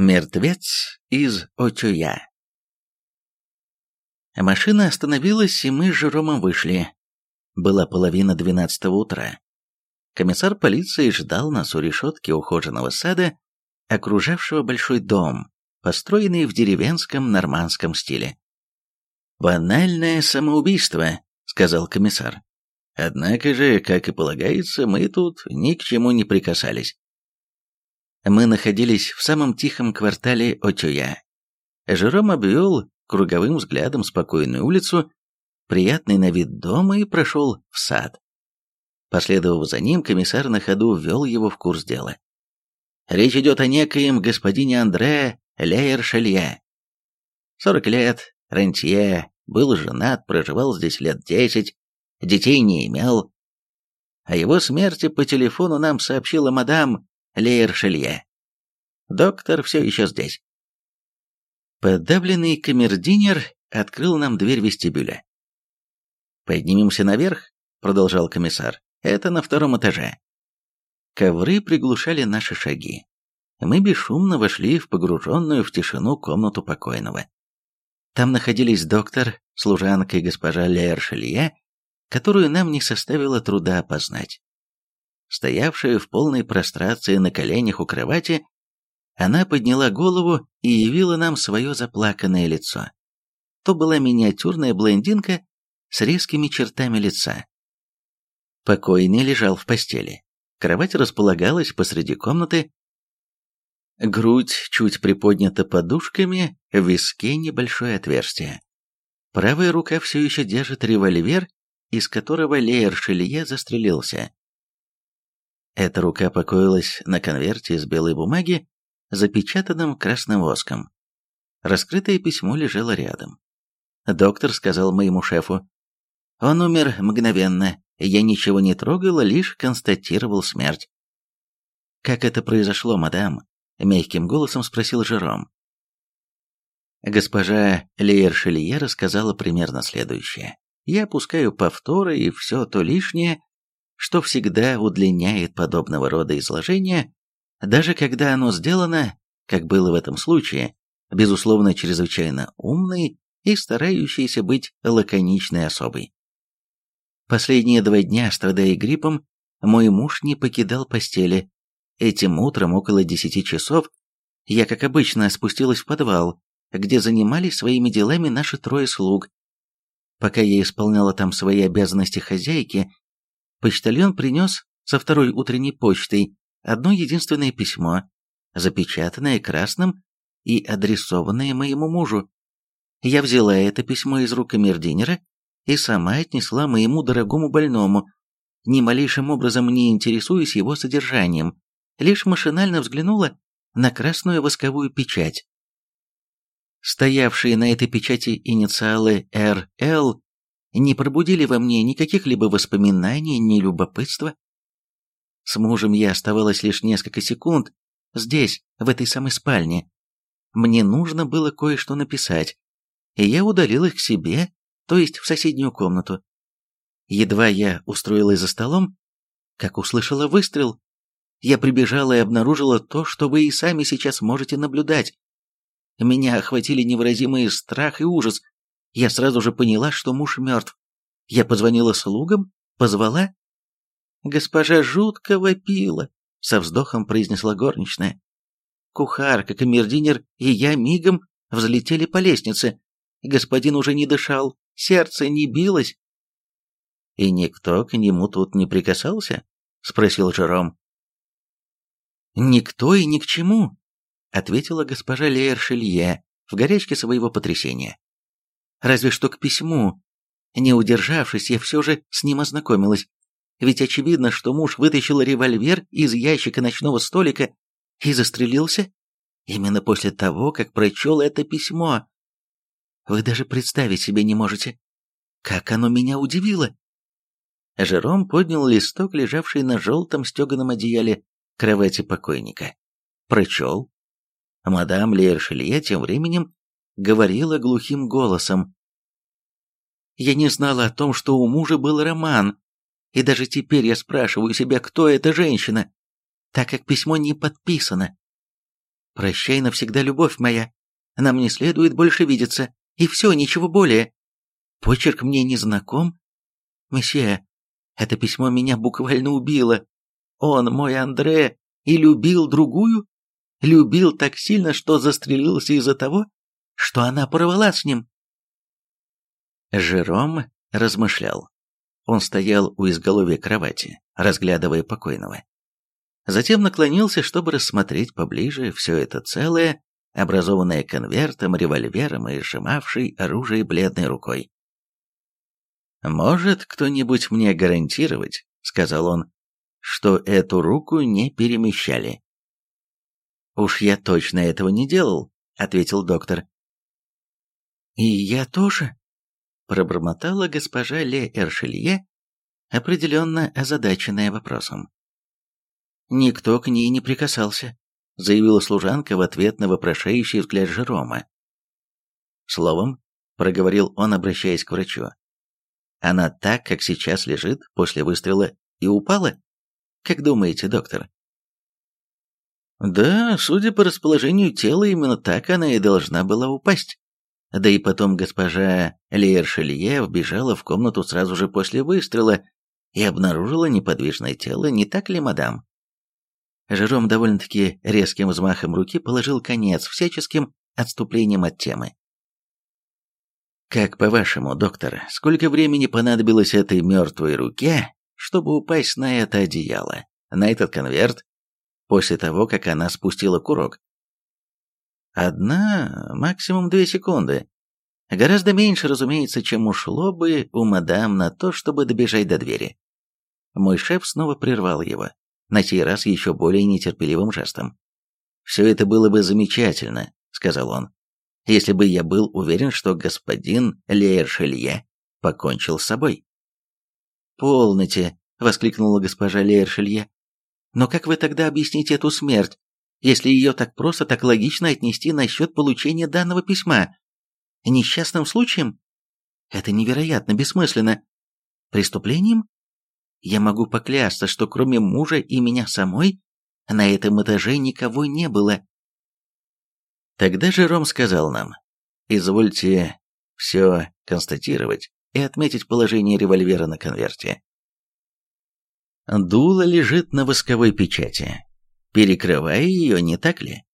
Мертвец из Очуя. Машина остановилась, и мы с Жеромом вышли. Была половина двенадцатого утра. Комиссар полиции ждал нас у решетки ухоженного сада, окружавшего большой дом, построенный в деревенском нормандском стиле. «Банальное самоубийство», — сказал комиссар. «Однако же, как и полагается, мы тут ни к чему не прикасались. Мы находились в самом тихом квартале Очуя. Жером обвел круговым взглядом спокойную улицу, приятный на вид дома и прошел в сад. Последовав за ним, комиссар на ходу ввел его в курс дела. Речь идет о некоем господине Андре Лейер-Шелье. Сорок лет, рентье, был женат, проживал здесь лет десять, детей не имел. О его смерти по телефону нам сообщила мадам Лейер-Шелье. Доктор все еще здесь. Подавленный камердинер открыл нам дверь вестибюля. «Поднимемся наверх», — продолжал комиссар. «Это на втором этаже». Ковры приглушали наши шаги. Мы бесшумно вошли в погруженную в тишину комнату покойного. Там находились доктор, служанка и госпожа Лейер-Шелье, которую нам не составило труда опознать. Стоявшая в полной прострации на коленях у кровати, она подняла голову и явила нам свое заплаканное лицо. То была миниатюрная блондинка с резкими чертами лица. Покойный лежал в постели. Кровать располагалась посреди комнаты. Грудь чуть приподнята подушками, в виске небольшое отверстие. Правая рука все еще держит револьвер, из которого Леер Шелье застрелился. Эта рука покоилась на конверте из белой бумаги, запечатанном красным воском. Раскрытое письмо лежало рядом. Доктор сказал моему шефу. Он умер мгновенно, я ничего не трогал, лишь констатировал смерть. «Как это произошло, мадам?» — мягким голосом спросил Жером. Госпожа Лиер Шелье рассказала примерно следующее. Я опускаю повторы и все то лишнее, что всегда удлиняет подобного рода изложения, даже когда оно сделано, как было в этом случае, безусловно, чрезвычайно умной и старающейся быть лаконичной особой. Последние два дня, страдая гриппом, мой муж не покидал постели. Этим утром, около десяти часов, я, как обычно, спустилась в подвал, где занимались своими делами наши трое слуг. Пока я исполняла там свои обязанности хозяйки, почтальон принес со второй утренней почтой одно единственное письмо, запечатанное красным и адресованное моему мужу. Я взяла это письмо из рук камердинера и сама отнесла моему дорогому больному, ни малейшим образом не интересуясь его содержанием, лишь машинально взглянула на красную восковую печать. Стоявшие на этой печати инициалы «РЛ» не пробудили во мне никаких либо воспоминаний, ни любопытства. С мужем я оставалась лишь несколько секунд здесь, в этой самой спальне. Мне нужно было кое-что написать, и я удалил их к себе, то есть в соседнюю комнату. Едва я устроилась за столом, как услышала выстрел. Я прибежала и обнаружила то, что вы и сами сейчас можете наблюдать. Меня охватили невыразимый страх и ужас, я сразу же поняла, что муж мертв. Я позвонила слугам, позвала. Госпожа жутко вопила, со вздохом произнесла горничная. Кухарка, камердинер и я мигом взлетели по лестнице. Господин уже не дышал, сердце не билось. «И никто к нему тут не прикасался?» — спросил Жером. «Никто и ни к чему», — ответила госпожа Лейер в горячке своего потрясения разве что к письму. Не удержавшись, я все же с ним ознакомилась. Ведь очевидно, что муж вытащил револьвер из ящика ночного столика и застрелился именно после того, как прочел это письмо. Вы даже представить себе не можете, как оно меня удивило. Жером поднял листок, лежавший на желтом стеганом одеяле кровати покойника. Прочел. Мадам Лершелье тем временем говорила глухим голосом. «Я не знала о том, что у мужа был роман, и даже теперь я спрашиваю себя, кто эта женщина, так как письмо не подписано. «Прощай навсегда, любовь моя. Нам не следует больше видеться. И все, ничего более. Почерк мне не знаком. Месье, это письмо меня буквально убило. Он, мой Андре, и любил другую? Любил так сильно, что застрелился из-за того, что она порвала с ним. Жером размышлял. Он стоял у изголовья кровати, разглядывая покойного. Затем наклонился, чтобы рассмотреть поближе все это целое, образованное конвертом, револьвером и сжимавшей оружие бледной рукой. «Может кто-нибудь мне гарантировать, — сказал он, — что эту руку не перемещали?» «Уж я точно этого не делал», — ответил доктор. «И я тоже», — пробормотала госпожа Ле Эршелье, определенно озадаченная вопросом. «Никто к ней не прикасался», — заявила служанка в ответ на вопрошающий взгляд Жерома. Словом, проговорил он, обращаясь к врачу, она так, как сейчас лежит после выстрела, и упала? Как думаете, доктор? Да, судя по расположению тела, именно так она и должна была упасть. Да и потом госпожа Лейершелье вбежала в комнату сразу же после выстрела и обнаружила неподвижное тело, не так ли, мадам? Жером довольно-таки резким взмахом руки положил конец всяческим отступлениям от темы. Как по-вашему, доктор, сколько времени понадобилось этой мертвой руке, чтобы упасть на это одеяло, на этот конверт, после того, как она спустила курок? Одна, максимум две секунды. Гораздо меньше, разумеется, чем ушло бы у мадам на то, чтобы добежать до двери. Мой шеф снова прервал его, на сей раз еще более нетерпеливым жестом. «Все это было бы замечательно», — сказал он, если бы я был уверен, что господин Лейершелье покончил с собой. «Полноте!» — воскликнула госпожа Лейершелье. «Но как вы тогда объясните эту смерть, если ее так просто, так логично отнести насчет получения данного письма? Несчастным случаем? Это невероятно бессмысленно. Преступлением? Я могу поклясться, что кроме мужа и меня самой на этом этаже никого не было. Тогда Жером сказал нам, извольте все констатировать и отметить положение револьвера на конверте. Дуло лежит на восковой печати. Перекрывая ее, не так ли?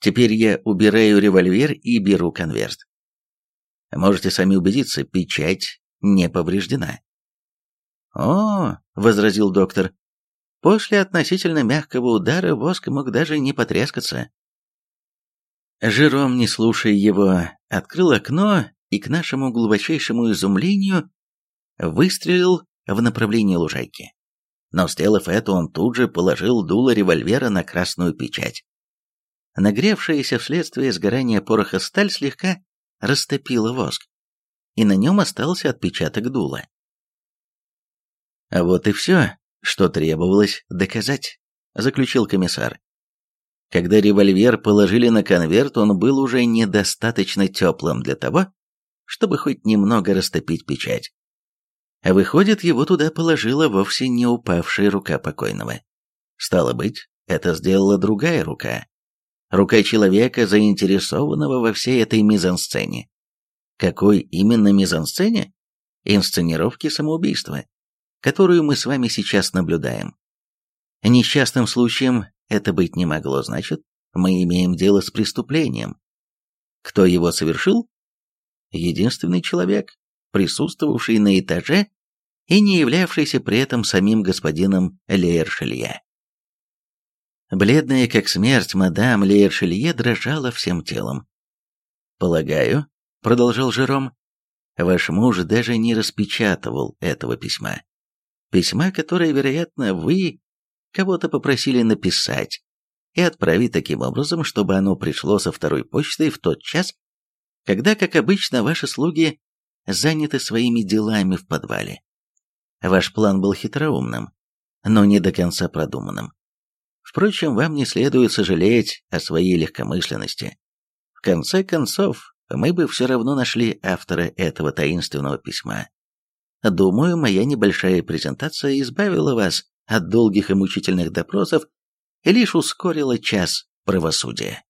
Теперь я убираю револьвер и беру конверт. Можете сами убедиться, печать не повреждена. «О», — возразил доктор, — «после относительно мягкого удара воск мог даже не потрескаться. Жером, не слушая его, открыл окно и, к нашему глубочайшему изумлению, выстрелил в направлении лужайки. Но, сделав это, он тут же положил дуло револьвера на красную печать. Нагревшаяся вследствие сгорания пороха сталь слегка растопила воск, и на нем остался отпечаток дула. «А вот и все, что требовалось доказать», — заключил комиссар. Когда револьвер положили на конверт, он был уже недостаточно теплым для того, чтобы хоть немного растопить печать. Выходит, его туда положила вовсе не упавшая рука покойного. Стало быть, это сделала другая рука. Рука человека, заинтересованного во всей этой мизансцене. Какой именно мизансцене? Инсценировки самоубийства, которую мы с вами сейчас наблюдаем. Несчастным случаем это быть не могло, значит, мы имеем дело с преступлением. Кто его совершил? Единственный человек, присутствовавший на этаже и не являвшийся при этом самим господином Лейершелье. Бледная как смерть, мадам Лейершелье дрожала всем телом. «Полагаю», — продолжал Жером, — «ваш муж даже не распечатывал этого письма. Письма, которое, вероятно, вы кого-то попросили написать и отправить таким образом, чтобы оно пришло со второй почтой в тот час, когда, как обычно, ваши слуги заняты своими делами в подвале. Ваш план был хитроумным, но не до конца продуманным. Впрочем, вам не следует сожалеть о своей легкомысленности. В конце концов, мы бы все равно нашли автора этого таинственного письма. Думаю, моя небольшая презентация избавила вас от долгих и мучительных допросов и лишь ускорила час правосудия.